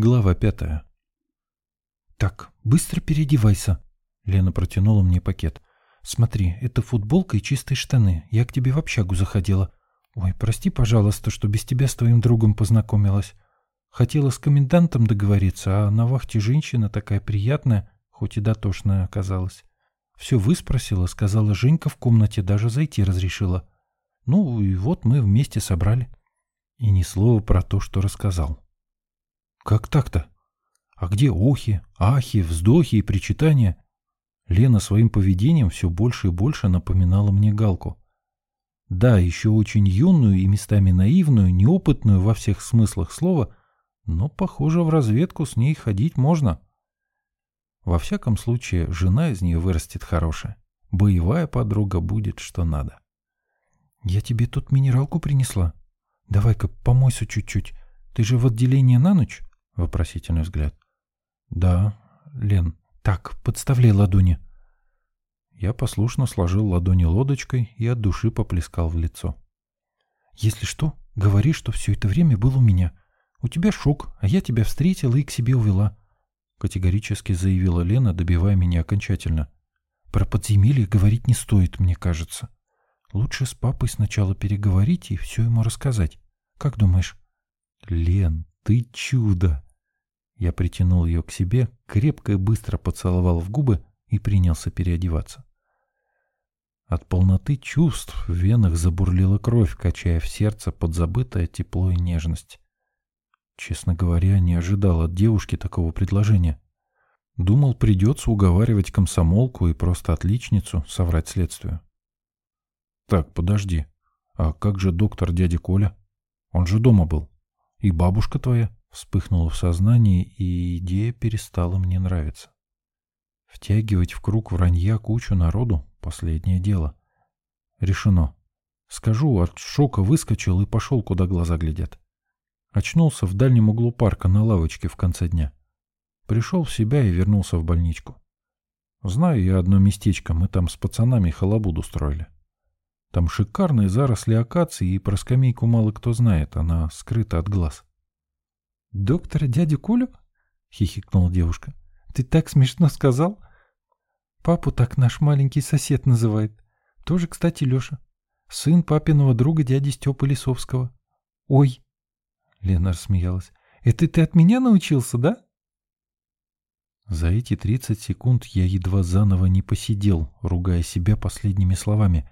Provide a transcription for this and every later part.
Глава пятая. «Так, быстро переодевайся!» Лена протянула мне пакет. «Смотри, это футболка и чистые штаны. Я к тебе в общагу заходила. Ой, прости, пожалуйста, что без тебя с твоим другом познакомилась. Хотела с комендантом договориться, а на вахте женщина такая приятная, хоть и дотошная оказалась. Все выспросила, сказала, Женька в комнате даже зайти разрешила. Ну и вот мы вместе собрали. И ни слова про то, что рассказал. Как так-то? А где охи, ахи, вздохи и причитания? Лена своим поведением все больше и больше напоминала мне Галку. Да, еще очень юную и местами наивную, неопытную во всех смыслах слова, но, похоже, в разведку с ней ходить можно. Во всяком случае, жена из нее вырастет хорошая. Боевая подруга будет что надо. «Я тебе тут минералку принесла. Давай-ка помойся чуть-чуть. Ты же в отделении на ночь?» Вопросительный взгляд. «Да, Лен. Так, подставляй ладони». Я послушно сложил ладони лодочкой и от души поплескал в лицо. «Если что, говори, что все это время был у меня. У тебя шок, а я тебя встретила и к себе увела», — категорически заявила Лена, добивая меня окончательно. «Про подземелье говорить не стоит, мне кажется. Лучше с папой сначала переговорить и все ему рассказать. Как думаешь?» «Лен, ты чудо!» Я притянул ее к себе, крепко и быстро поцеловал в губы и принялся переодеваться. От полноты чувств в венах забурлила кровь, качая в сердце подзабытое тепло и нежность. Честно говоря, не ожидал от девушки такого предложения. Думал, придется уговаривать комсомолку и просто отличницу соврать следствию. Так, подожди. А как же доктор дядя Коля? Он же дома был. И бабушка твоя? Вспыхнула в сознании, и идея перестала мне нравиться. Втягивать в круг вранья кучу народу — последнее дело. Решено. Скажу, от шока выскочил и пошел, куда глаза глядят. Очнулся в дальнем углу парка на лавочке в конце дня. Пришел в себя и вернулся в больничку. Знаю я одно местечко, мы там с пацанами халабуду строили. Там шикарные заросли акации, и про скамейку мало кто знает, она скрыта от глаз. «Доктора дядю Колю?» — хихикнула девушка. «Ты так смешно сказал?» «Папу так наш маленький сосед называет. Тоже, кстати, Леша. Сын папиного друга дяди Степы Лисовского. Ой!» Лена рассмеялась. «Это ты от меня научился, да?» За эти тридцать секунд я едва заново не посидел, ругая себя последними словами.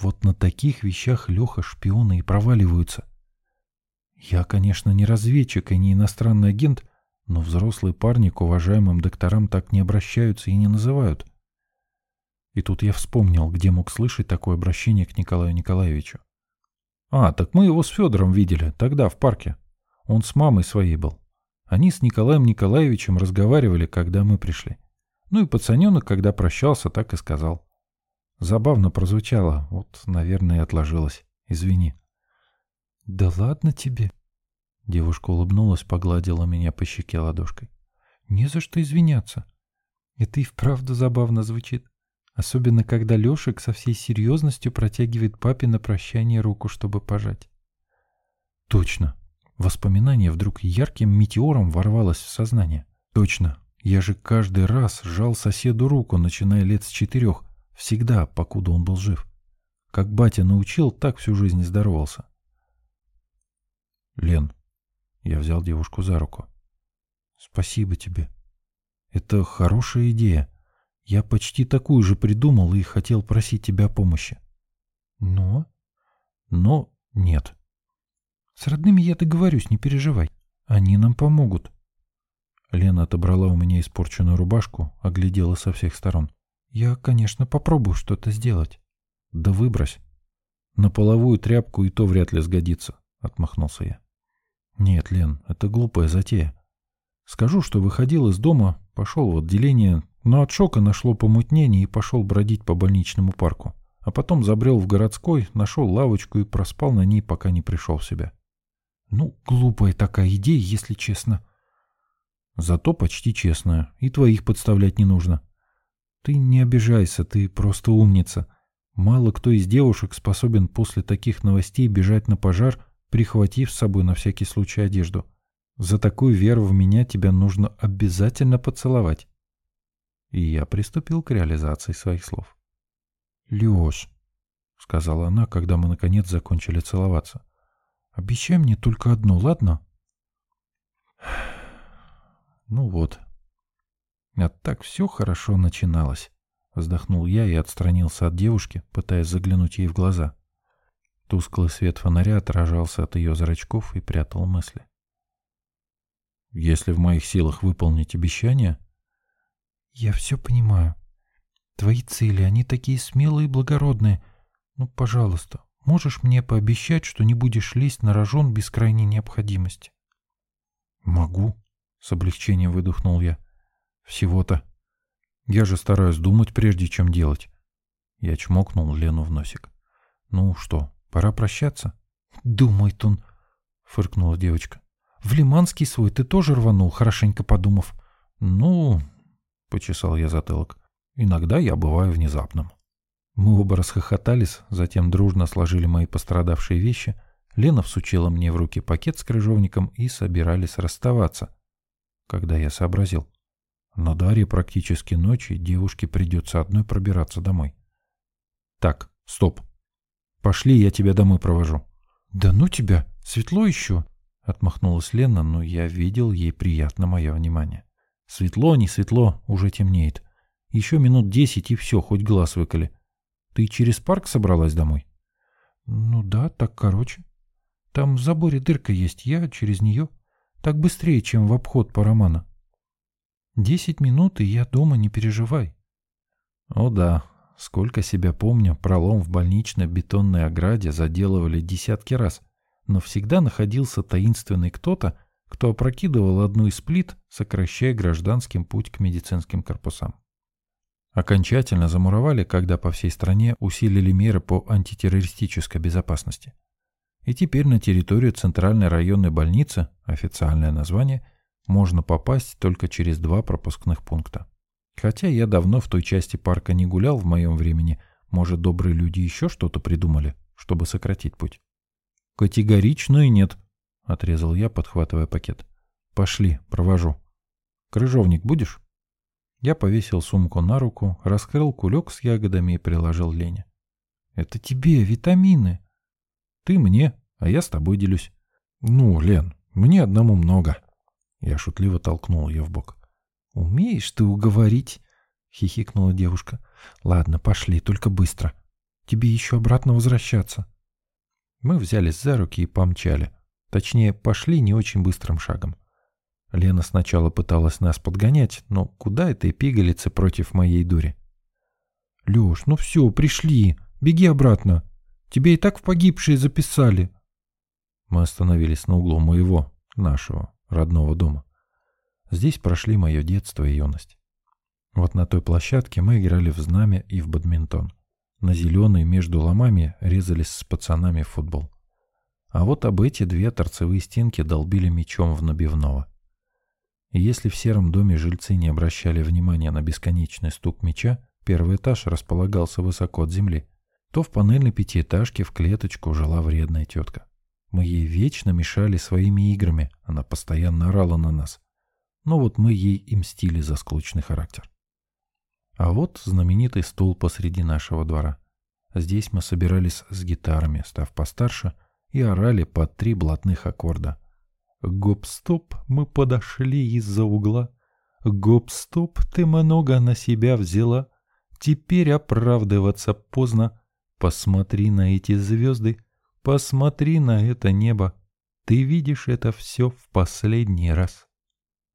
Вот на таких вещах Леха шпионы и проваливаются. Я, конечно, не разведчик и не иностранный агент, но взрослые парни к уважаемым докторам так не обращаются и не называют. И тут я вспомнил, где мог слышать такое обращение к Николаю Николаевичу. А, так мы его с Федором видели, тогда в парке. Он с мамой своей был. Они с Николаем Николаевичем разговаривали, когда мы пришли. Ну и пацаненок, когда прощался, так и сказал. Забавно прозвучало, вот, наверное, и отложилось. Извини. «Да ладно тебе!» Девушка улыбнулась, погладила меня по щеке ладошкой. «Не за что извиняться. Это и вправду забавно звучит. Особенно, когда Лешек со всей серьезностью протягивает папе на прощание руку, чтобы пожать». «Точно!» Воспоминание вдруг ярким метеором ворвалось в сознание. «Точно! Я же каждый раз жал соседу руку, начиная лет с четырех, всегда, покуда он был жив. Как батя научил, так всю жизнь здоровался. Лен, я взял девушку за руку. Спасибо тебе. Это хорошая идея. Я почти такую же придумал и хотел просить тебя о помощи. Но? Но нет. С родными я договорюсь, не переживай. Они нам помогут. Лена отобрала у меня испорченную рубашку, оглядела со всех сторон. Я, конечно, попробую что-то сделать. Да выбрось. На половую тряпку и то вряд ли сгодится, отмахнулся я. Нет, Лен, это глупая затея. Скажу, что выходил из дома, пошел в отделение, но от шока нашло помутнение и пошел бродить по больничному парку. А потом забрел в городской, нашел лавочку и проспал на ней, пока не пришел в себя. Ну, глупая такая идея, если честно. Зато почти честная, и твоих подставлять не нужно. Ты не обижайся, ты просто умница. Мало кто из девушек способен после таких новостей бежать на пожар прихватив с собой на всякий случай одежду. За такую веру в меня тебя нужно обязательно поцеловать. И я приступил к реализации своих слов. Лёш, — сказала она, когда мы наконец закончили целоваться, — обещай мне только одно, ладно? Ну вот. А так все хорошо начиналось. Вздохнул я и отстранился от девушки, пытаясь заглянуть ей в глаза. Тусклый свет фонаря отражался от ее зрачков и прятал мысли. «Если в моих силах выполнить обещание...» «Я все понимаю. Твои цели, они такие смелые и благородные. Ну, пожалуйста, можешь мне пообещать, что не будешь лезть на рожон без крайней необходимости?» «Могу», — с облегчением выдохнул я. «Всего-то...» Я же стараюсь думать, прежде чем делать. Я чмокнул Лену в носик. Ну что, пора прощаться? Думает он, фыркнула девочка. В Лиманский свой ты тоже рванул, хорошенько подумав. Ну, почесал я затылок. Иногда я бываю внезапным. Мы оба расхохотались, затем дружно сложили мои пострадавшие вещи. Лена всучила мне в руки пакет с крыжовником и собирались расставаться. Когда я сообразил. На даре практически ночи девушке придется одной пробираться домой. Так, стоп. Пошли, я тебя домой провожу. Да ну тебя, светло еще. Отмахнулась Лена, но я видел ей приятно мое внимание. Светло, не светло, уже темнеет. Еще минут десять и все, хоть глаз выколи. Ты через парк собралась домой? Ну да, так короче. Там в заборе дырка есть, я через нее. Так быстрее, чем в обход по роману. Десять минут, и я дома, не переживай. О да, сколько себя помню, пролом в больничной бетонной ограде заделывали десятки раз, но всегда находился таинственный кто-то, кто опрокидывал одну из плит, сокращая гражданским путь к медицинским корпусам. Окончательно замуровали, когда по всей стране усилили меры по антитеррористической безопасности. И теперь на территорию Центральной районной больницы, официальное название – можно попасть только через два пропускных пункта. Хотя я давно в той части парка не гулял в моем времени, может, добрые люди еще что-то придумали, чтобы сократить путь. «Категорично и нет», — отрезал я, подхватывая пакет. «Пошли, провожу. Крыжовник будешь?» Я повесил сумку на руку, раскрыл кулек с ягодами и приложил Лене. «Это тебе, витамины!» «Ты мне, а я с тобой делюсь». «Ну, Лен, мне одному много», я шутливо толкнул ее в бок. «Умеешь ты уговорить?» — хихикнула девушка. «Ладно, пошли, только быстро. Тебе еще обратно возвращаться». Мы взялись за руки и помчали. Точнее, пошли не очень быстрым шагом. Лена сначала пыталась нас подгонять, но куда этой пигалице против моей дури? «Леш, ну все, пришли. Беги обратно. Тебе и так в погибшие записали». Мы остановились на углу моего, нашего, родного дома. Здесь прошли мое детство и юность. Вот на той площадке мы играли в знамя и в бадминтон. На зеленой между ломами резались с пацанами в футбол. А вот об эти две торцевые стенки долбили мечом в набивного. И если в сером доме жильцы не обращали внимания на бесконечный стук меча, первый этаж располагался высоко от земли, то в панельной пятиэтажке в клеточку жила вредная тетка. Мы ей вечно мешали своими играми, она постоянно орала на нас. Но вот мы ей и мстили за склочный характер. А вот знаменитый стул посреди нашего двора. Здесь мы собирались с гитарами, став постарше, и орали по три блатных аккорда. Гоп-стоп, мы подошли из-за угла. Гоп-стоп, ты много на себя взяла. Теперь оправдываться поздно. Посмотри на эти звезды, Посмотри на это небо. Ты видишь это все в последний раз.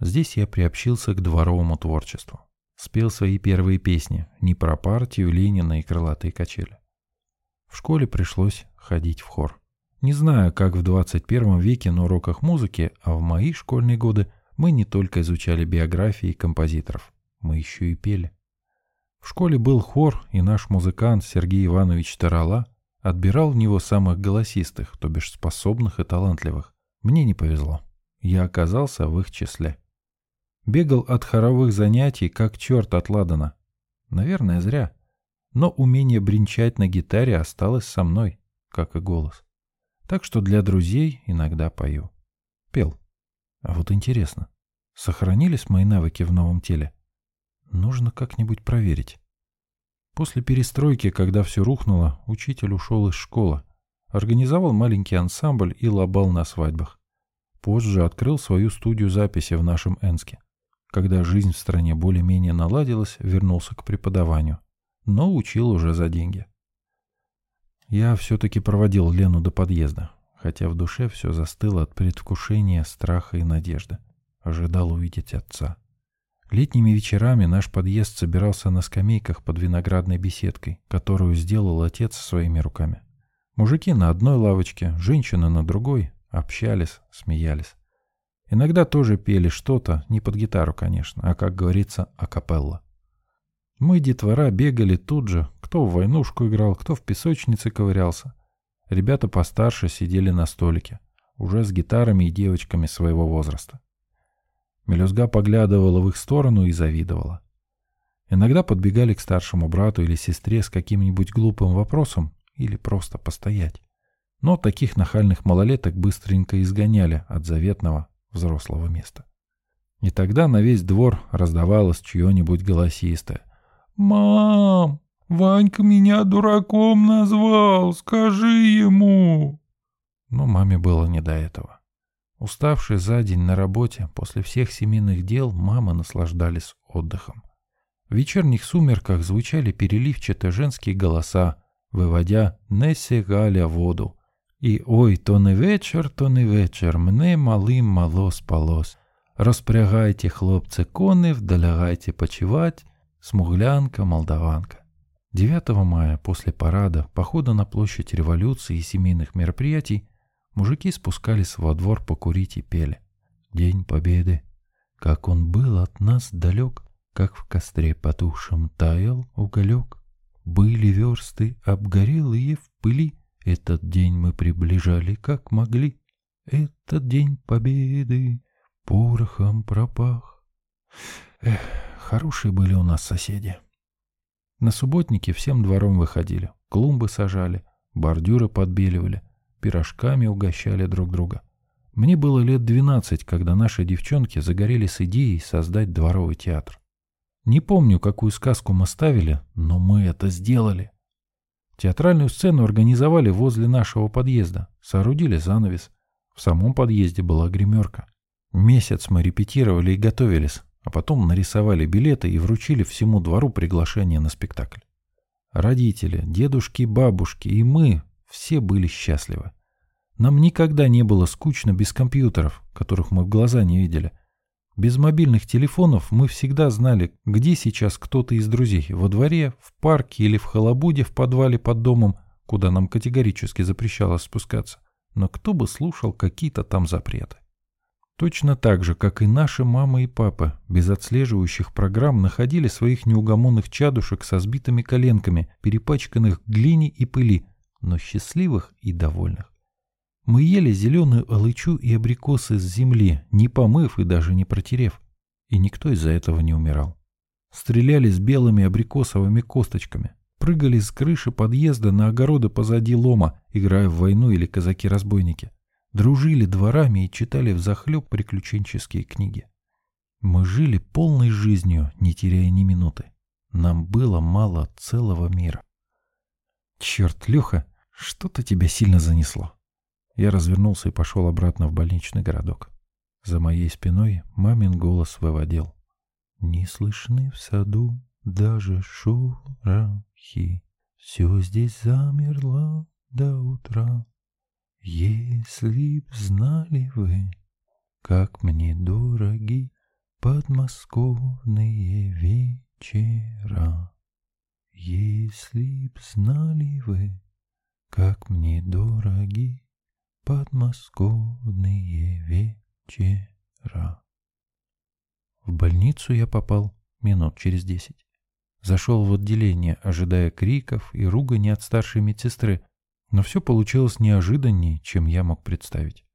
Здесь я приобщился к дворовому творчеству. Спел свои первые песни, не про партию Ленина и крылатые качели. В школе пришлось ходить в хор. Не знаю, как в 21 веке на уроках музыки, а в мои школьные годы мы не только изучали биографии композиторов, мы еще и пели. В школе был хор, и наш музыкант Сергей Иванович Тарала Отбирал в него самых голосистых, то бишь способных и талантливых. Мне не повезло. Я оказался в их числе. Бегал от хоровых занятий, как черт от ладана. Наверное, зря. Но умение бренчать на гитаре осталось со мной, как и голос. Так что для друзей иногда пою. Пел. А вот интересно, сохранились мои навыки в новом теле? Нужно как-нибудь проверить. После перестройки, когда все рухнуло, учитель ушел из школы, организовал маленький ансамбль и лобал на свадьбах. Позже открыл свою студию записи в нашем Энске. Когда жизнь в стране более-менее наладилась, вернулся к преподаванию, но учил уже за деньги. Я все-таки проводил Лену до подъезда, хотя в душе все застыло от предвкушения, страха и надежды. Ожидал увидеть отца. Летними вечерами наш подъезд собирался на скамейках под виноградной беседкой, которую сделал отец своими руками. Мужики на одной лавочке, женщины на другой, общались, смеялись. Иногда тоже пели что-то, не под гитару, конечно, а, как говорится, акапелла. Мы, детвора, бегали тут же, кто в войнушку играл, кто в песочнице ковырялся. Ребята постарше сидели на столике, уже с гитарами и девочками своего возраста. Мелюзга поглядывала в их сторону и завидовала. Иногда подбегали к старшему брату или сестре с каким-нибудь глупым вопросом или просто постоять. Но таких нахальных малолеток быстренько изгоняли от заветного взрослого места. И тогда на весь двор раздавалось чье-нибудь голосистое. «Мам, Ванька меня дураком назвал, скажи ему!» Но маме было не до этого. Уставшие за день на работе, после всех семейных дел, мамы наслаждались отдыхом. В вечерних сумерках звучали переливчатые женские голоса, выводя «Несе Галя воду». И «Ой, то не вечер, то не вечер, мне малым мало спалось. Розпрягайте, хлопцы, кони, вдалягайте почевать, смуглянка, молдаванка». 9 мая, после парада, похода на площадь революции и семейных мероприятий, Мужики спускались во двор покурить и пели. День Победы, как он был от нас далек, как в костре потухшем таял уголек. Были версты обгорелые в пыли, этот день мы приближали как могли. Этот день Победы порохом пропах. Эх, хорошие были у нас соседи. На субботнике всем двором выходили, клумбы сажали, бордюры подбеливали — пирожками угощали друг друга. Мне было лет 12, когда наши девчонки загорелись идеей создать дворовый театр. Не помню, какую сказку мы ставили, но мы это сделали. Театральную сцену организовали возле нашего подъезда, соорудили занавес. В самом подъезде была гримерка. Месяц мы репетировали и готовились, а потом нарисовали билеты и вручили всему двору приглашение на спектакль. Родители, дедушки, бабушки и мы все были счастливы. Нам никогда не было скучно без компьютеров, которых мы в глаза не видели. Без мобильных телефонов мы всегда знали, где сейчас кто-то из друзей, во дворе, в парке или в халабуде в подвале под домом, куда нам категорически запрещалось спускаться. Но кто бы слушал какие-то там запреты? Точно так же, как и наши мамы и папы, без отслеживающих программ находили своих неугомонных чадушек со сбитыми коленками, перепачканных в глине и пыли, но счастливых и довольных. Мы ели зеленую алычу и абрикосы с земли, не помыв и даже не протерев. И никто из-за этого не умирал. Стреляли с белыми абрикосовыми косточками. Прыгали с крыши подъезда на огороды позади лома, играя в войну или казаки-разбойники. Дружили дворами и читали взахлеб приключенческие книги. Мы жили полной жизнью, не теряя ни минуты. Нам было мало целого мира. Черт, Леха, что-то тебя сильно занесло. Я развернулся и пошел обратно в больничный городок. За моей спиной мамин голос выводил. Не слышны в саду даже шорохи, Все здесь замерло до утра. Если б знали вы, как мне дороги подмосковные вечера. Если б знали вы, как мне дороги подмосковные вечера. В больницу я попал минут через десять. Зашел в отделение, ожидая криков и ругани от старшей медсестры, но все получилось неожиданнее, чем я мог представить.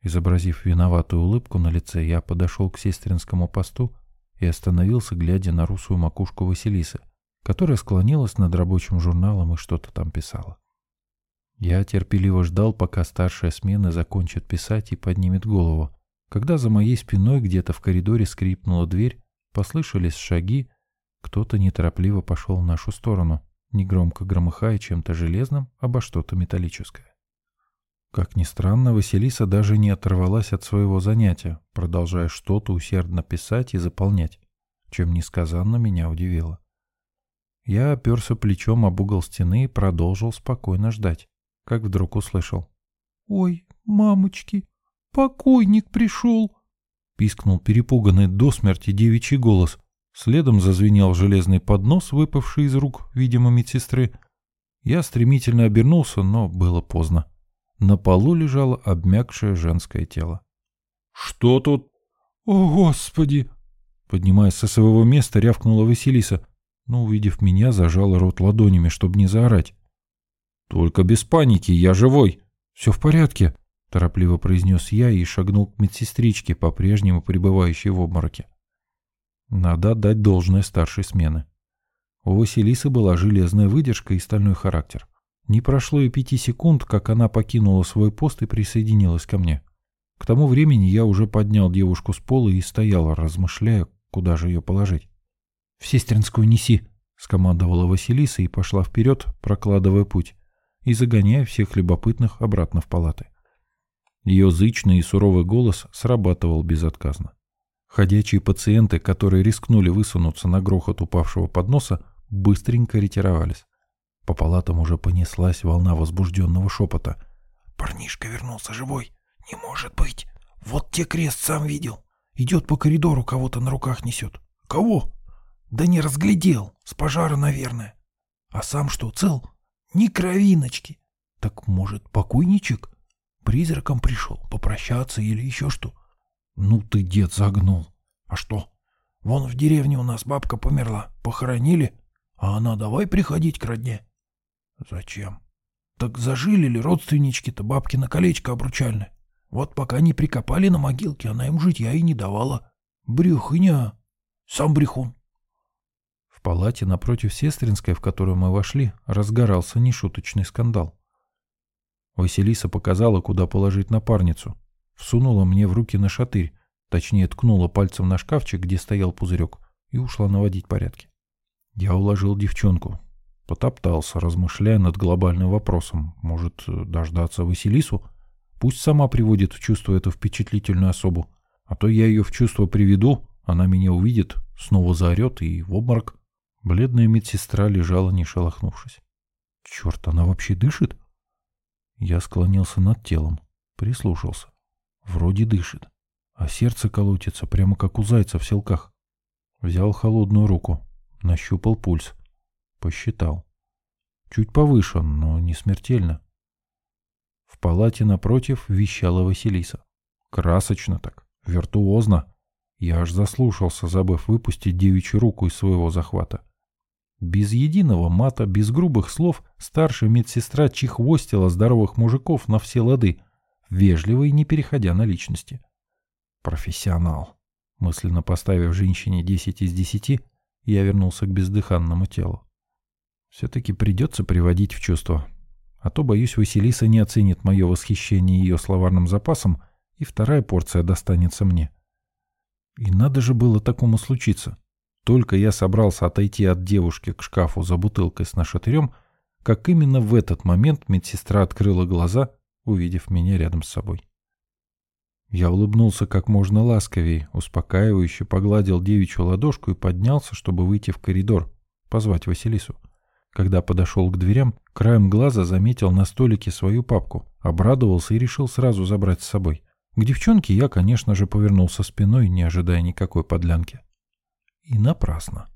Изобразив виноватую улыбку на лице, я подошел к сестринскому посту и остановился, глядя на русую макушку Василисы, которая склонилась над рабочим журналом и что-то там писала. Я терпеливо ждал, пока старшая смена закончит писать и поднимет голову, когда за моей спиной где-то в коридоре скрипнула дверь, послышались шаги, кто-то неторопливо пошел в нашу сторону, негромко громыхая чем-то железным обо что-то металлическое. Как ни странно, Василиса даже не оторвалась от своего занятия, продолжая что-то усердно писать и заполнять, чем несказанно меня удивило. Я оперся плечом об угол стены и продолжил спокойно ждать, как вдруг услышал. «Ой, мамочки, покойник пришел!» Пискнул перепуганный до смерти девичий голос. Следом зазвенел железный поднос, выпавший из рук, видимо, медсестры. Я стремительно обернулся, но было поздно. На полу лежало обмякшее женское тело. «Что тут?» «О, Господи!» Поднимаясь со своего места, рявкнула Василиса, но, увидев меня, зажала рот ладонями, чтобы не заорать. «Только без паники, я живой!» «Все в порядке!» — торопливо произнес я и шагнул к медсестричке, по-прежнему пребывающей в обмороке. Надо отдать должное старшей смены. У Василисы была железная выдержка и стальной характер. Не прошло и пяти секунд, как она покинула свой пост и присоединилась ко мне. К тому времени я уже поднял девушку с пола и стоял, размышляя, куда же ее положить. — В сестринскую неси, — скомандовала Василиса и пошла вперед, прокладывая путь, и загоняя всех любопытных обратно в палаты. Ее зычный и суровый голос срабатывал безотказно. Ходячие пациенты, которые рискнули высунуться на грохот упавшего подноса, быстренько ретировались. По палатам уже понеслась волна возбужденного шепота. «Парнишка вернулся живой! Не может быть! Вот те крест сам видел! Идет по коридору, кого-то на руках несет! Кого? Да не разглядел! С пожара, наверное! А сам что, цел? Ни кровиночки! Так, может, покойничек? Призраком пришел попрощаться или еще что? Ну ты, дед, загнул! А что? Вон в деревне у нас бабка померла, похоронили, а она давай приходить к родне. Зачем? Так зажили ли родственнички-то бабки на колечко обручальное? Вот пока не прикопали на могилке, она им житья и не давала. Брюхыня. Сам брехун. Палате напротив сестринской, в которую мы вошли, разгорался нешуточный скандал. Василиса показала, куда положить напарницу. Всунула мне в руки на шатырь, точнее ткнула пальцем на шкафчик, где стоял пузырек, и ушла наводить порядки. Я уложил девчонку, Потоптался, размышляя над глобальным вопросом. Может, дождаться Василису? Пусть сама приводит в чувство эту впечатлительную особу. А то я ее в чувство приведу, она меня увидит, снова заорет и в обморок. Бледная медсестра лежала, не шелохнувшись. Черт, она вообще дышит? Я склонился над телом, прислушался. Вроде дышит, а сердце колотится, прямо как у зайца в селках. Взял холодную руку, нащупал пульс. Посчитал. Чуть повышен, но не смертельно. В палате напротив вещала Василиса. Красочно так, виртуозно. Я аж заслушался, забыв выпустить девичью руку из своего захвата. Без единого мата, без грубых слов, старшая медсестра чехвостила здоровых мужиков на все лады, вежливо и не переходя на личности. «Профессионал», мысленно поставив женщине 10 из 10, я вернулся к бездыханному телу. Все-таки придется приводить в чувство. А то, боюсь, Василиса не оценит мое восхищение ее словарным запасом, и вторая порция достанется мне. И надо же было такому случиться. Только я собрался отойти от девушки к шкафу за бутылкой с нашатырем, как именно в этот момент медсестра открыла глаза, увидев меня рядом с собой. Я улыбнулся как можно ласковее, успокаивающе погладил девичью ладошку и поднялся, чтобы выйти в коридор, позвать Василису. Когда подошел к дверям, краем глаза заметил на столике свою папку, обрадовался и решил сразу забрать с собой. К девчонке я, конечно же, повернулся спиной, не ожидая никакой подлянки. И напрасно.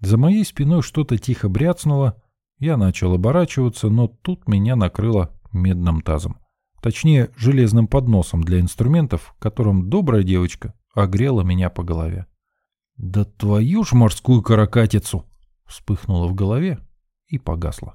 За моей спиной что-то тихо бряцнуло, я начал оборачиваться, но тут меня накрыло медным тазом. Точнее, железным подносом для инструментов, которым добрая девочка огрела меня по голове. «Да твою ж морскую каракатицу!» вспыхнуло в голове и погасло.